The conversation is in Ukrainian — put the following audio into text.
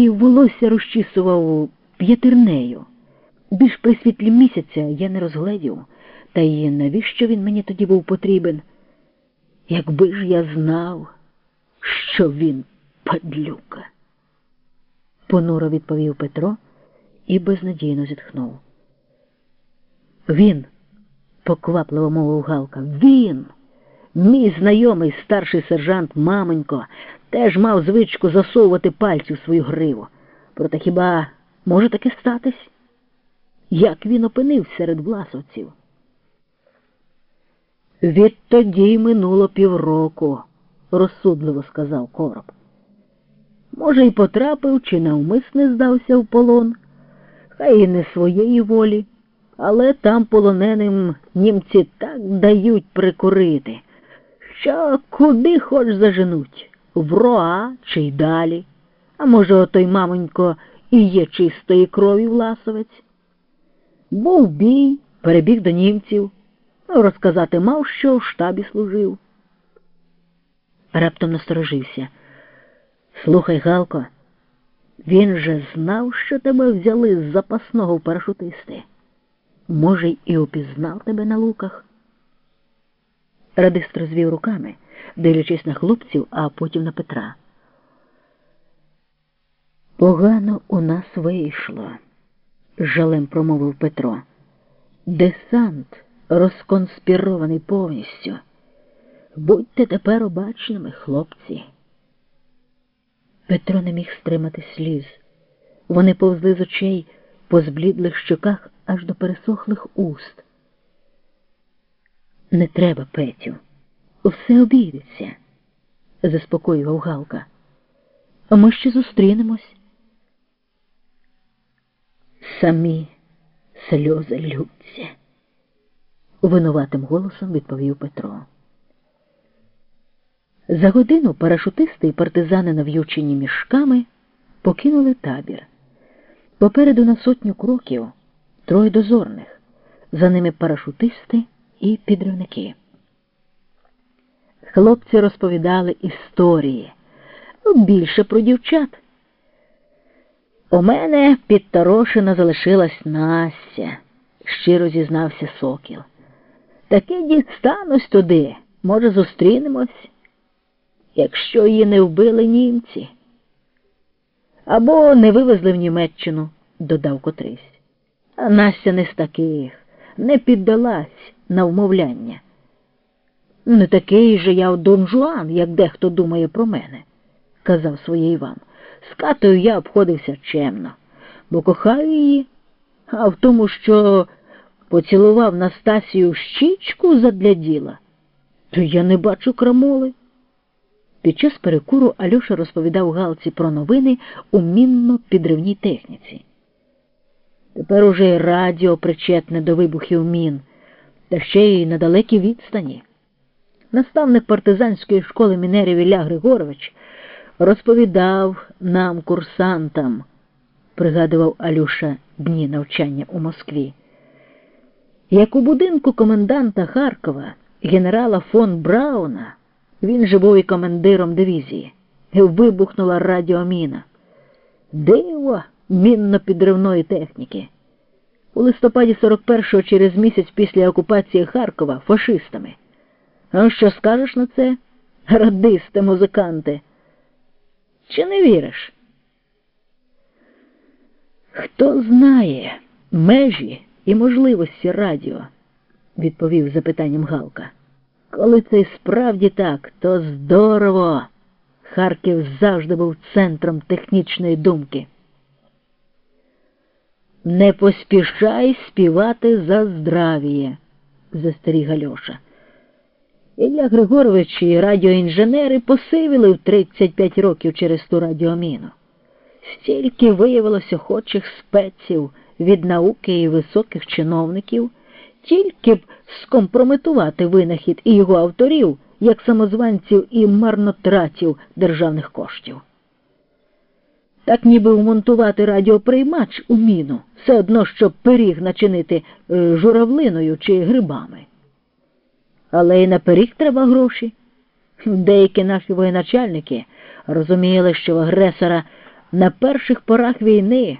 і волосся розчісував п'ятирнею. Більш при світлі місяця я не розгледів, та й навіщо він мені тоді був потрібен? Якби ж я знав, що він падлюка. Понуро відповів Петро і безнадійно зітхнув. Він, поквапливо мовив Галка, він, мій знайомий старший сержант Маменько, теж мав звичку засовувати пальці в свою гриву. Проте хіба може таке статись? Як він опинився серед власовців? Відтоді минуло півроку, розсудливо сказав короб. Може, й потрапив, чи навмисне здався в полон, хай і не своєї волі, але там полоненим німці так дають прикурити, що куди хоч заженуть, в роа чи й далі. А може, отой мамонько і є чистої крові власовець. Був бій, перебіг до німців, ну, розказати мав, що в штабі служив. Раптом насторожився. Слухай, Галко, він же знав, що тебе взяли з запасного в парашутисти. Може, й і опізнав тебе на луках. Радист розвів руками, дивлячись на хлопців, а потім на Петра. Погано у нас вийшло, жалем промовив Петро. Десант розконспірований повністю. Будьте тепер обачними, хлопці. Петро не міг стримати сліз. Вони повзли з очей по зблідлих щоках аж до пересохлих уст. Не треба, Петю, все обійдеться, заспокоював Галка. Ми ще зустрінемось. Самі сльози лються, винуватим голосом відповів Петро. За годину парашутисти і партизани, нав'ючені мішками, покинули табір. Попереду на сотню кроків троє дозорних, за ними парашутисти і підривники. Хлопці розповідали історії, ну, більше про дівчат. У мене підторошена залишилась Настя, щиро зізнався сокіл. Таки дістанусь туди, може, зустрінемось, якщо її не вбили німці. Або не вивезли в Німеччину, додав котрийсь. А Настя не з таких, не піддалась на вмовляння. Не такий же я Дон Жуан, як дехто думає про мене, казав своє Іван. З катою я обходився чемно, бо кохаю її, а в тому, що поцілував Настасію щічку задля діла, то я не бачу крамоли. Під час перекуру Альоша розповідав Галці про новини у мінно-підривній техніці. Тепер уже радіо причетне до вибухів мін, та ще й на далекій відстані. Наставник партизанської школи мінерів Ілля Григорович розповідав нам, курсантам, пригадував Алюша дні навчання у Москві. Як у будинку коменданта Харкова, генерала фон Брауна, він же був і командиром дивізії, вибухнула радіоміна. Диво мінно-підривної техніки. У листопаді 41-го через місяць після окупації Харкова фашистами. А що скажеш на це, радисти, музиканти? Чи не віриш? Хто знає межі і можливості радіо? відповів запитанням Галка. Коли це справді так, то здорово. Харків завжди був центром технічної думки. Не поспішай співати за здравіє, застеріг Альоша. Ілля Григорович і радіоінженери посивіли в 35 років через ту радіоміну. Стільки виявилося охочих спеців від науки і високих чиновників, тільки б скомпрометувати винахід і його авторів, як самозванців і марнотратів державних коштів. Так ніби вмонтувати радіоприймач у міну, все одно, щоб пиріг начинити е, журавлиною чи грибами. Але і на пиріг треба гроші. Деякі наші воєначальники розуміли, що в агресора На перших порах війни